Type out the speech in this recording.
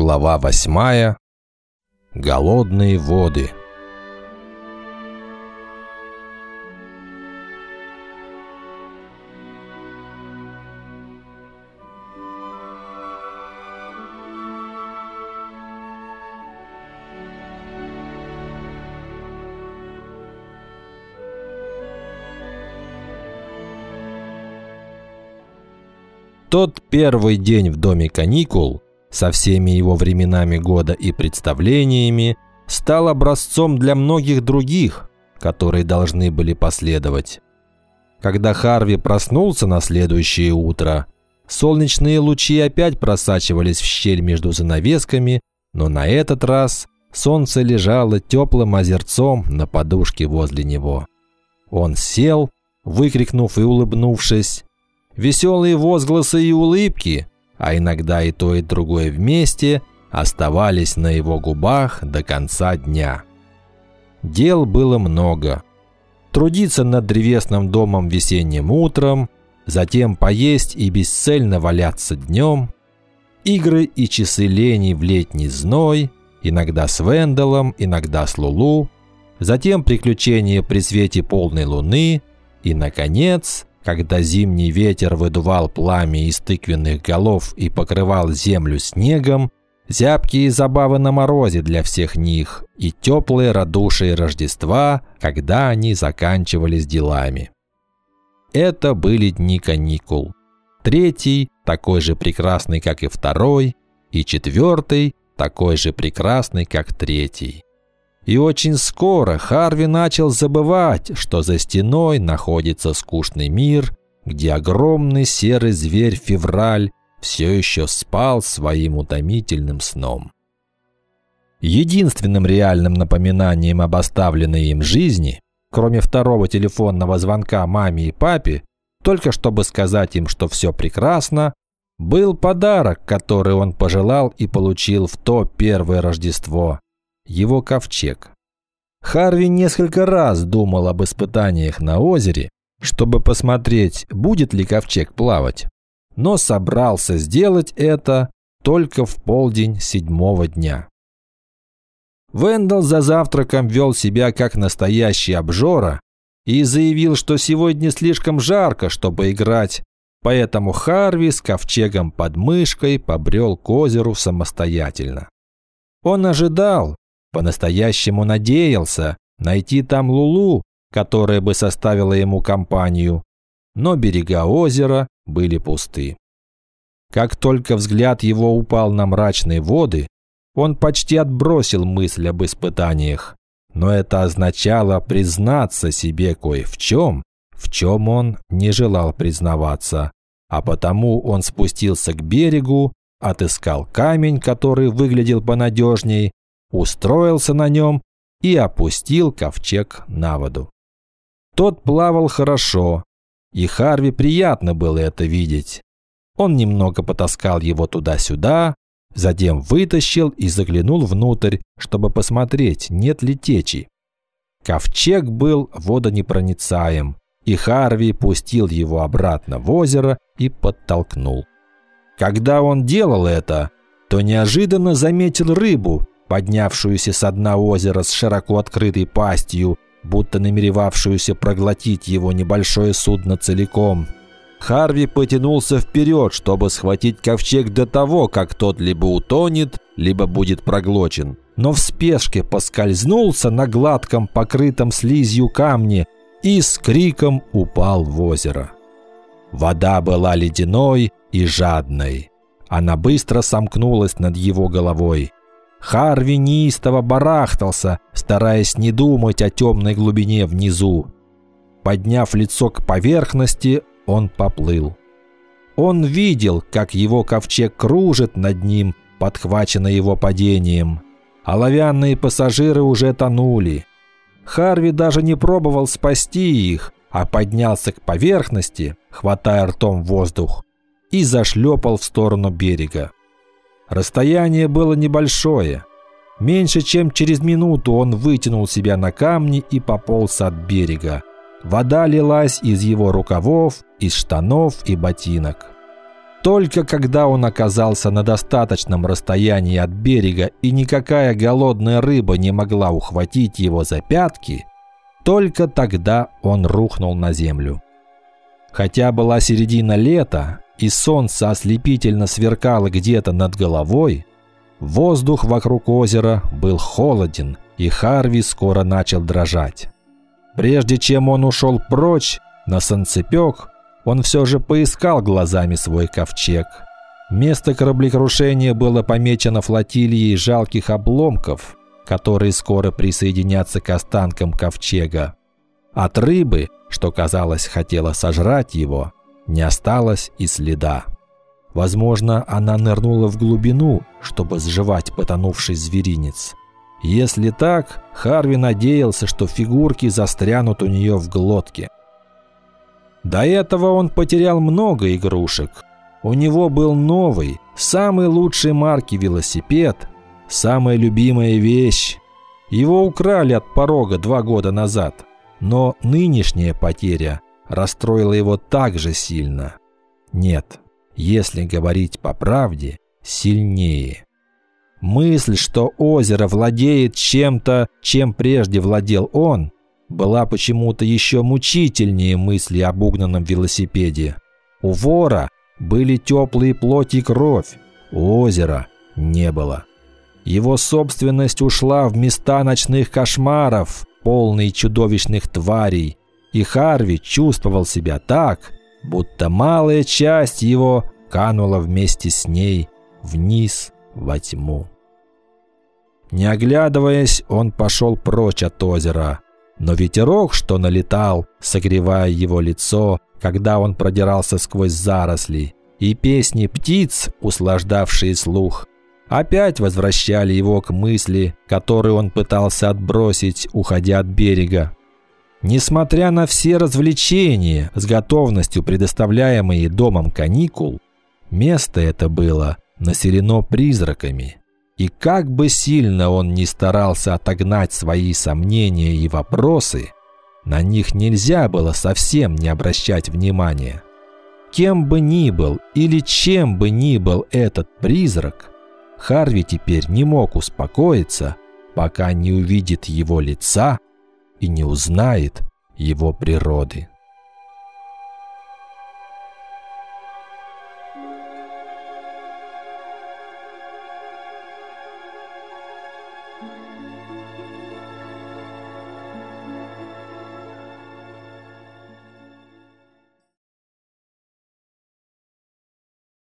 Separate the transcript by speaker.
Speaker 1: Глава восьмая. Голодные воды. Тот первый день в доме каникул со всеми его временами года и представлениями стал образцом для многих других, которые должны были последовать. Когда Харви проснулся на следующее утро, солнечные лучи опять просачивались в щель между занавесками, но на этот раз солнце лежало теплым озерцом на подушке возле него. Он сел, выкрикнув и улыбнувшись, Веселые возгласы и улыбки, а иногда и то и другое вместе, оставались на его губах до конца дня. Дел было много. Трудиться над древесным домом весенним утром, затем поесть и бесцельно валяться днем, игры и часы лени в летний зной, иногда с Венделом, иногда с Лулу, затем приключения при свете полной луны и, наконец, когда зимний ветер выдувал пламя из тыквенных голов и покрывал землю снегом, зябкие забавы на морозе для всех них и теплые радушие Рождества, когда они заканчивались делами. Это были дни каникул. Третий, такой же прекрасный, как и второй, и четвертый, такой же прекрасный, как третий. И очень скоро Харви начал забывать, что за стеной находится скучный мир, где огромный серый зверь Февраль все еще спал своим утомительным сном. Единственным реальным напоминанием об оставленной им жизни, кроме второго телефонного звонка маме и папе, только чтобы сказать им, что все прекрасно, был подарок, который он пожелал и получил в то первое Рождество его ковчег. Харви несколько раз думал об испытаниях на озере, чтобы посмотреть, будет ли ковчег плавать, но собрался сделать это только в полдень седьмого дня. Вендел за завтраком вел себя как настоящий обжора и заявил, что сегодня слишком жарко, чтобы играть, поэтому Харви с ковчегом под мышкой побрел к озеру самостоятельно. Он ожидал, по-настоящему надеялся найти там Лулу, которая бы составила ему компанию, но берега озера были пусты. Как только взгляд его упал на мрачные воды, он почти отбросил мысль об испытаниях, но это означало признаться себе кое в чем, в чем он не желал признаваться, а потому он спустился к берегу, отыскал камень, который выглядел понадежней, устроился на нем и опустил ковчег на воду. Тот плавал хорошо, и Харви приятно было это видеть. Он немного потаскал его туда-сюда, затем вытащил и заглянул внутрь, чтобы посмотреть, нет ли течи. Ковчег был водонепроницаем, и Харви пустил его обратно в озеро и подтолкнул. Когда он делал это, то неожиданно заметил рыбу, поднявшуюся с дна озера с широко открытой пастью, будто намеревавшуюся проглотить его небольшое судно целиком. Харви потянулся вперед, чтобы схватить ковчег до того, как тот либо утонет, либо будет проглочен. Но в спешке поскользнулся на гладком, покрытом слизью камне и с криком упал в озеро. Вода была ледяной и жадной. Она быстро сомкнулась над его головой. Харви неистово барахтался, стараясь не думать о темной глубине внизу. Подняв лицо к поверхности, он поплыл. Он видел, как его ковчег кружит над ним, подхваченный его падением. Оловянные пассажиры уже тонули. Харви даже не пробовал спасти их, а поднялся к поверхности, хватая ртом воздух, и зашлепал в сторону берега. Расстояние было небольшое. Меньше чем через минуту он вытянул себя на камни и пополз от берега. Вода лилась из его рукавов, из штанов и ботинок. Только когда он оказался на достаточном расстоянии от берега и никакая голодная рыба не могла ухватить его за пятки, только тогда он рухнул на землю. Хотя была середина лета, и солнце ослепительно сверкало где-то над головой, воздух вокруг озера был холоден, и Харви скоро начал дрожать. Прежде чем он ушел прочь, на санцепек, он все же поискал глазами свой ковчег. Место кораблекрушения было помечено флотилией жалких обломков, которые скоро присоединятся к останкам ковчега. От рыбы, что, казалось, хотела сожрать его, не осталось и следа. Возможно, она нырнула в глубину, чтобы сживать потонувший зверинец. Если так, Харви надеялся, что фигурки застрянут у нее в глотке. До этого он потерял много игрушек. У него был новый, самый лучший марки велосипед, самая любимая вещь. Его украли от порога два года назад. Но нынешняя потеря расстроила его так же сильно. Нет, если говорить по правде, сильнее. Мысль, что озеро владеет чем-то, чем прежде владел он, была почему-то еще мучительнее мысли об угнанном велосипеде. У вора были теплые плоть и кровь, у озера не было. Его собственность ушла в места ночных кошмаров, полные чудовищных тварей, и Харви чувствовал себя так, будто малая часть его канула вместе с ней вниз во тьму. Не оглядываясь, он пошел прочь от озера, но ветерок, что налетал, согревая его лицо, когда он продирался сквозь заросли, и песни птиц, услаждавшие слух, опять возвращали его к мысли, которую он пытался отбросить, уходя от берега. Несмотря на все развлечения, с готовностью предоставляемые домом каникул, место это было населено призраками. И как бы сильно он ни старался отогнать свои сомнения и вопросы, на них нельзя было совсем не обращать внимания. Кем бы ни был или чем бы ни был этот призрак, Харви теперь не мог успокоиться, пока не увидит его лица и не узнает его природы.